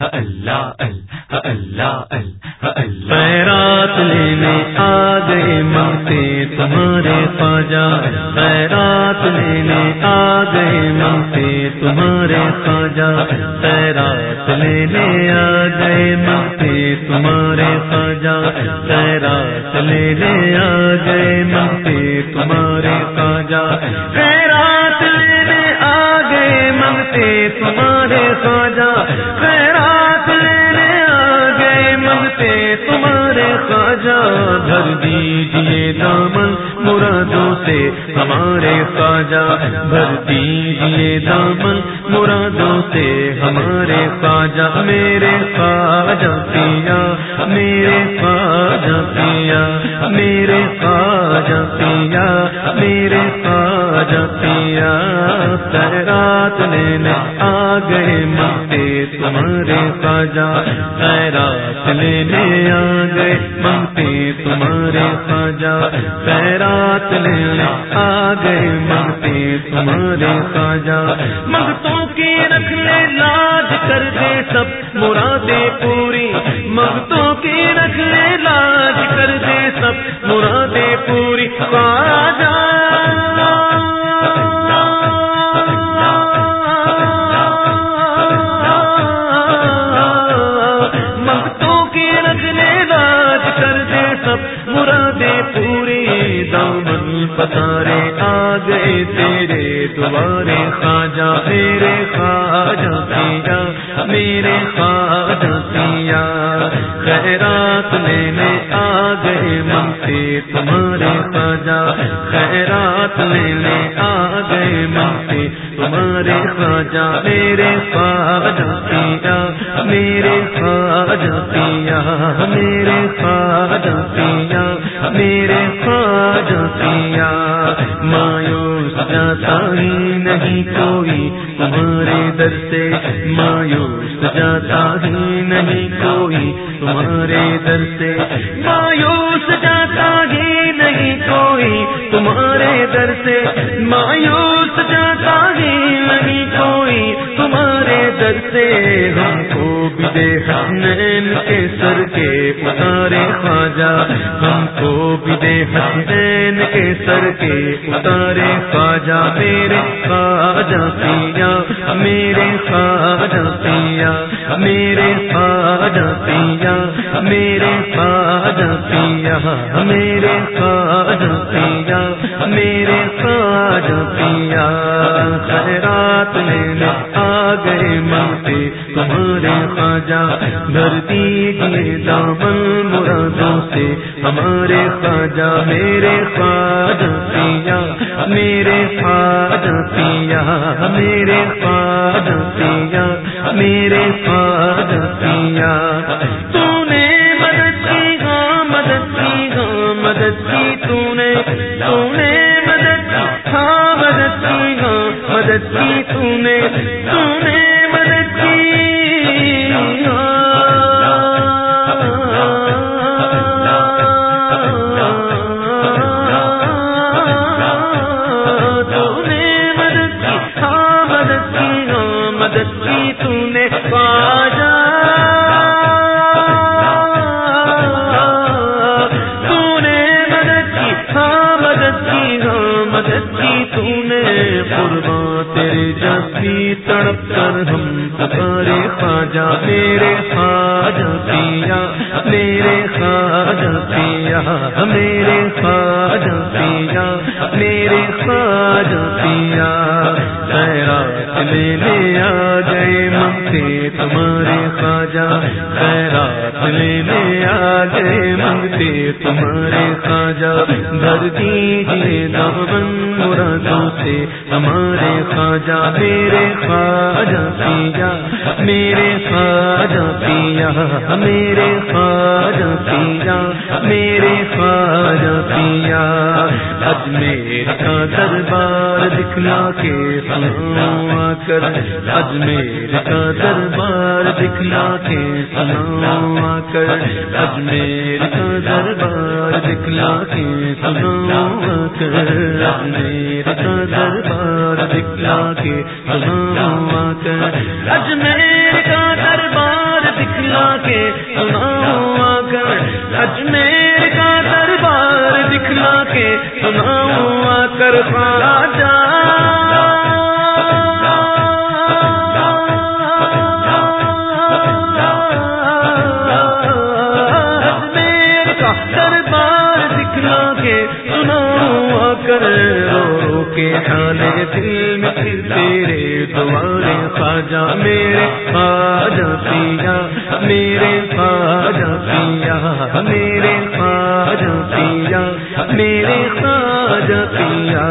اللہ اللہ اللہ لینے آ گئے منگتے تمہارے خواجہ، خیرات لینے آ گئے منگتے تمہارے خواجہ، خیرات لینے آ گئے منگتے تمہارے خواجہ، خیرات لینے آ گئے منگتے تمہارے خواجہ، خیرات ہے گئے منگتے تمہارے خواجہ، خیرات لینے آ گئے منگتے تمہارے خواجہ۔ بھر دیجیے دامن مرادوں سے ہمارے خواجہ بھر دیجیے دامن۔ مرادوں سے ہمارے خواجہ، میرے خواجہ پیا، میرے خواجہ پیا، میرے خواجہ پیا، میرے خواجہ پیا۔ خیرات لینے آ گئے منگتے تمہارے خواجہ خیرات لینے آ گئے منگتے تمہارے جا خیرات لینے آ گئے منگتے تمہارے خواجہ منگتوں کے رکھ لے لاج کر دے سب۔ مرادے کو تیرے دوبارے خواجہ، میرے خواجہ پیا میرے خواجہ پیا خیرات لینے آ گئے منگتے تمہارے خواجہ۔ خیرات لینے آ گئے منگتے تمہارے خواجہ، میرے خواجہ پیا میرے خواجہ پیا میرے خواجہ پیا میرے خواجہ پیا جاتا ہی نہیں کوئی، تمہارے در سے مایوس جاتا ہی نہیں کوئی، تمہارے در سے مایوس جاتا ہی نہیں کوئی، تمہارے در سے مایوس جاتا ہی نہیں کوئی در سے ہم کو بھی دے حسنین کے سر کے اتارے خواجہ۔ ہم کو بھی دے حسنین کے سر کے اتارے خواجہ۔ میرے خواجہ پیا میرے خواجہ پیا میرے خواجہ پیا میرے خواجہ پیا میرے خواجہ پیا میرے خواجہ پیا خیرات لینے آ گئے منگتے تمہارے خواجہ گھر دیجیے دامن مرادوں سے۔ ہمارے خواجہ، میرے خواجہ پیا، میرے خواجہ پیا، میرے خواجہ پیا، میرے خواجہ پیا۔ کی تم نے کر ہم پکارے خواجہ، میرے خواجہ پیا، میرے خواجہ پیا، میرے خواجہ پیا، میرے خواجہ پیا۔ خیرات لینے آ گئے منگتے تمہارے خواجہ۔ خیرات لینے آ گئے منگتے تمہارے خواجہ۔ بھر دیجیے دامن مرادوں سے ہمارے خواجہ، میرے خواجہ۔ پیا، میرے خواجہ پیا، میرے خواجہ پیا، میرے خواجہ پیا۔ اجمیر کا دربار، دکھلا کے سنا کر۔ اجمیر کا دربار، دکھلا کے سنا کر۔ اجمیر کا دربار، دکھلا کے سنا کر۔ اجمیر کا دربار، دکھلا کے سنا کر اجمیر کا دربار دکھلا کے سناؤں آ کر اجمیر کا دربار دکھلا کے سناؤں آ کر خواجہ کے کھانے دل میں تیرے دوارے خواجہ میرے خواجہ پیا، میرے خواجہ پیا، میرے خواجہ پیا، میرے خواجہ پیا۔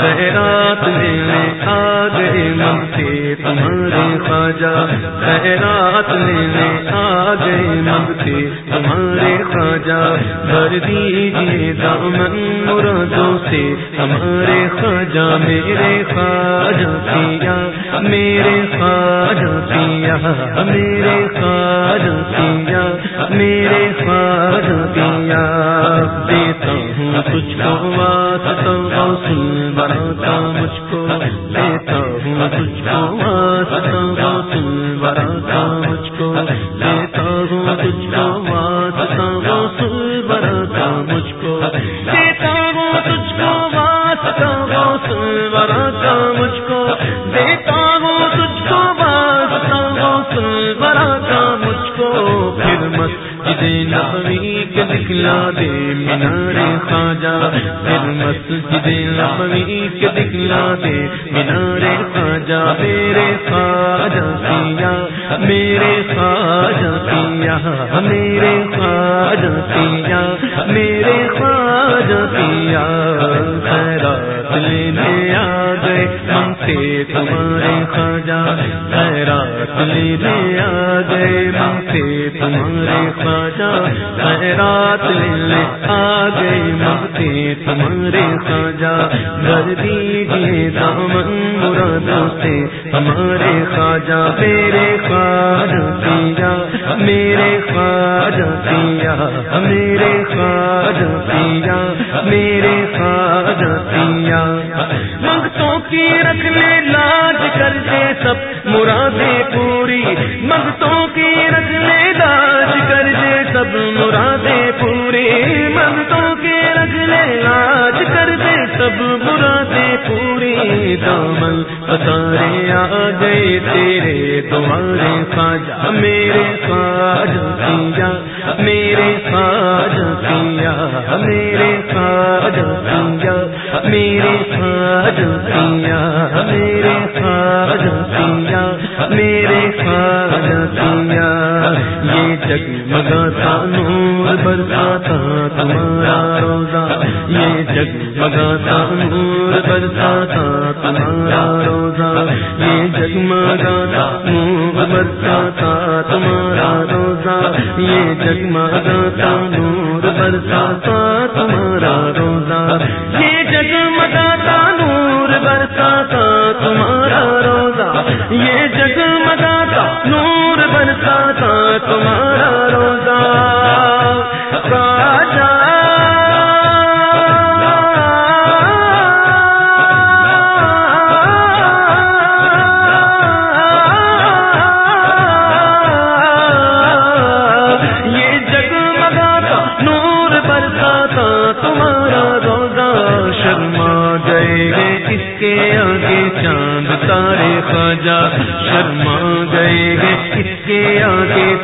خیرات لینے آ گئے من سے تمہارے خواجہ خیرات لینے آ گئے من سے تمہارے خواجہ بھر دیجیے دامن مرادوں سے۔ ہمارے خواجہ میرے خواجہ پیا میرے خواجہ پیا میرے خواجہ پیا میرے خواجہ پیا دیتا ہوں تجھ کو واسطہ غوث بناتا مجھ کو۔ دیتا ہوں تجھ کو واسطہ بناتا مجھ کو۔ دیتا ہوں تجھ کو غوث بناتا مجھ کو دیتا ہوں تجھ کو واسطہ غوث بناتا مجھ کو دیتا ہوں تجھ کو واسطہ غوث بناتا مجھ کو نبوی کے دکھلا دے مینارے خواجہ، پھر مسجد نبوی کے دکھلا دے مینارے خواجہ، میرے خواجہ پیا میرے خواجہ پیا میرے خواجہ پیا میرے خواجہ پیا خیرات لینے آ گئے ہم سے تمہارے خواجہ، خیرات لینے آ گئے ہم سے تمہارے خواجہ، خیرات لینے آ گئے ہم تمہارے خواجہ بھر دیجیے دامن مرادوں سے۔ ہمارے خواجہ، میرے خواجہ پیا، میرے خواجہ پیا، میرے خواجہ پیا، میرے خواجہ پیا۔ منگتوں کی رکھ لے، لاج کر دے سب۔ مرادیں مرادیں پوری منتوں کے رکھ لے آج کر دے سب مرادیں پوری۔ دامن پتارے آ گئے، تیرے تمہارے خواجہ، میرے خواجہ پیا میرے خواجہ پیا میرے خواجہ پیا میرے خواجہ پیا میرے خواجہ پیا میرے خواجہ پیا یہ جگمگاتا نور برساتا تمہارا روزہ۔ یہ جگمگاتا نور برساتا تمہارا روزہ۔ یہ جگمگاتا نور برساتا تمہارا روزہ۔ یہ جگمگاتا نور برساتا تمہارا روزہ۔ جگمگاتا نور برساتا تمہارا روزہ یہ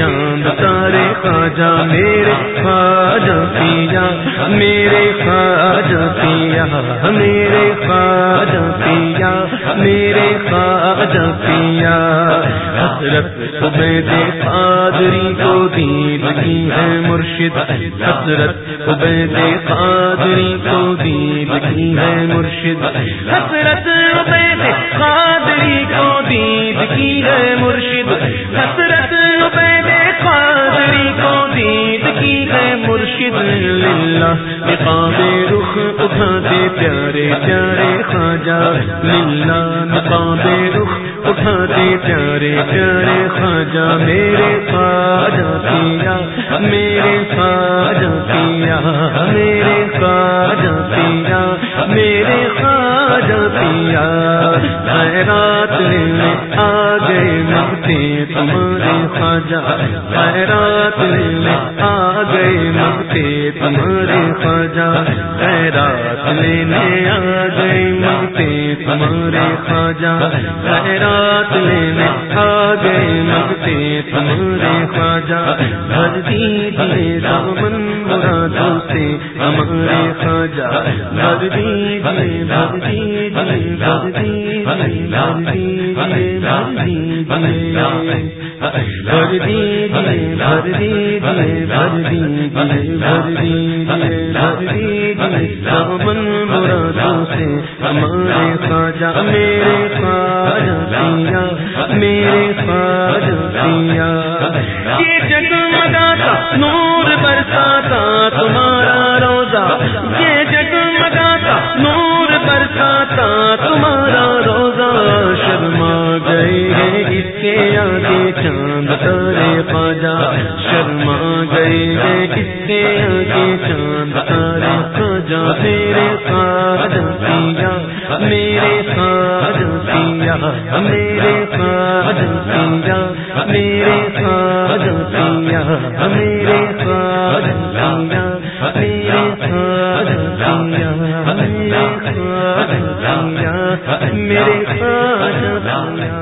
چاند تارے خواجہ، میرے خواجہ پیا میرے خواجہ پیا میرے خواجہ پیا میرے خواجہ پیا حضرت عبید قادری کو دید کی ہے مرشد، حضرت عبید قادری کو دید کی ہے مرشد، حضرت عبید قادری کو دید کی ہے مرشد، حضرت للہ، نقاب رخ اٹھاتے پیارے پیارے خواجہ، للہ، نقاب رخ اٹھاتے پیارے پیارے خواجہ، میرے خواجہ پیا میرے خواجہ پیا میرے خواجہ پیا میرے خواجہ پیا خیرات لینے آ گئے مگتے تمہارے خواجہ۔ خیرات لینے آ گئے مگتے تمہارے خواجہ۔ خیرات لینے آ گئے مگتے تمہارے خواجہ۔ خیرات لینے آ گئے مگتے تمہارے خواجہ۔ بھر دیجیے دامن مرادوں سے ہمارے خواجہ۔ بھر میرے سارا یہ جگہ نور برساتا میرے ساج سنجا میرے ساج سنجا میرے ساج سنجا میرے ساج سنجا میرے ساج سنجا میرے ساج سنجا